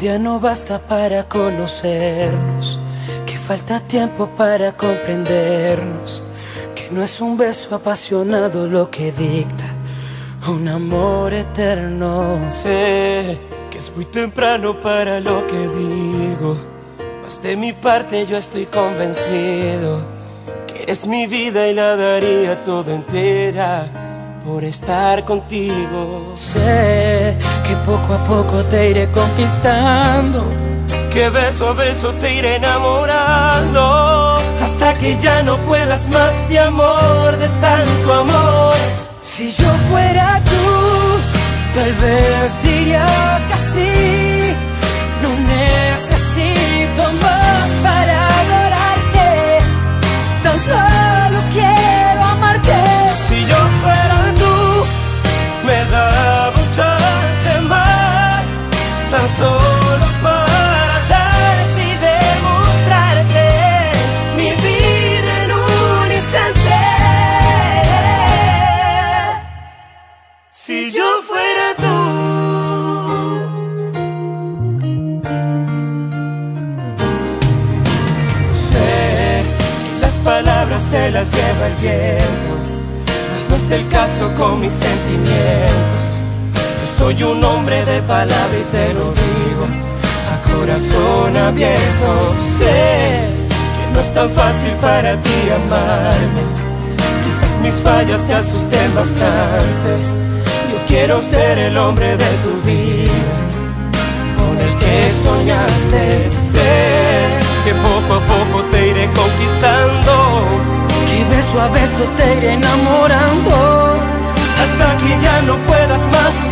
Día no basta para conocernos, que falta tiempo para comprendernos, que no es un beso apasionado lo que dicta un amor eterno. Sé que es muy temprano para lo que digo, mas de mi parte yo estoy convencido que eres mi vida y la daría toda entera por estar contigo. Sé que poco a poco te iré conquistando, que beso a beso te iré enamorando, hasta que ya no puedas más de amor, de tanto amor. Si yo fuera tú, tal vez diría Si yo fuera tú. Sé que las palabras se las lleva el viento, mas no es el caso con mis sentimientos. Yo soy un hombre de palabra y te lo digo a corazón abierto. Sé que no es tan fácil para ti amarme. Quizás mis fallas te asusten bastante. Quiero ser el hombre de tu vida con el que soñaste. Sé que poco a poco te iré conquistando, que beso a beso te iré enamorando, hasta que ya no puedas más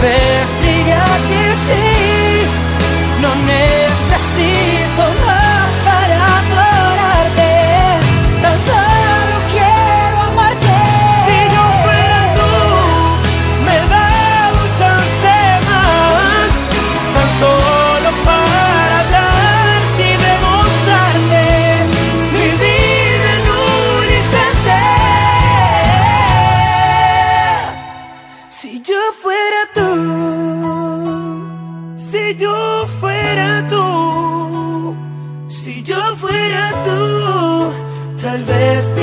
Tal vez diga que sí, tal vez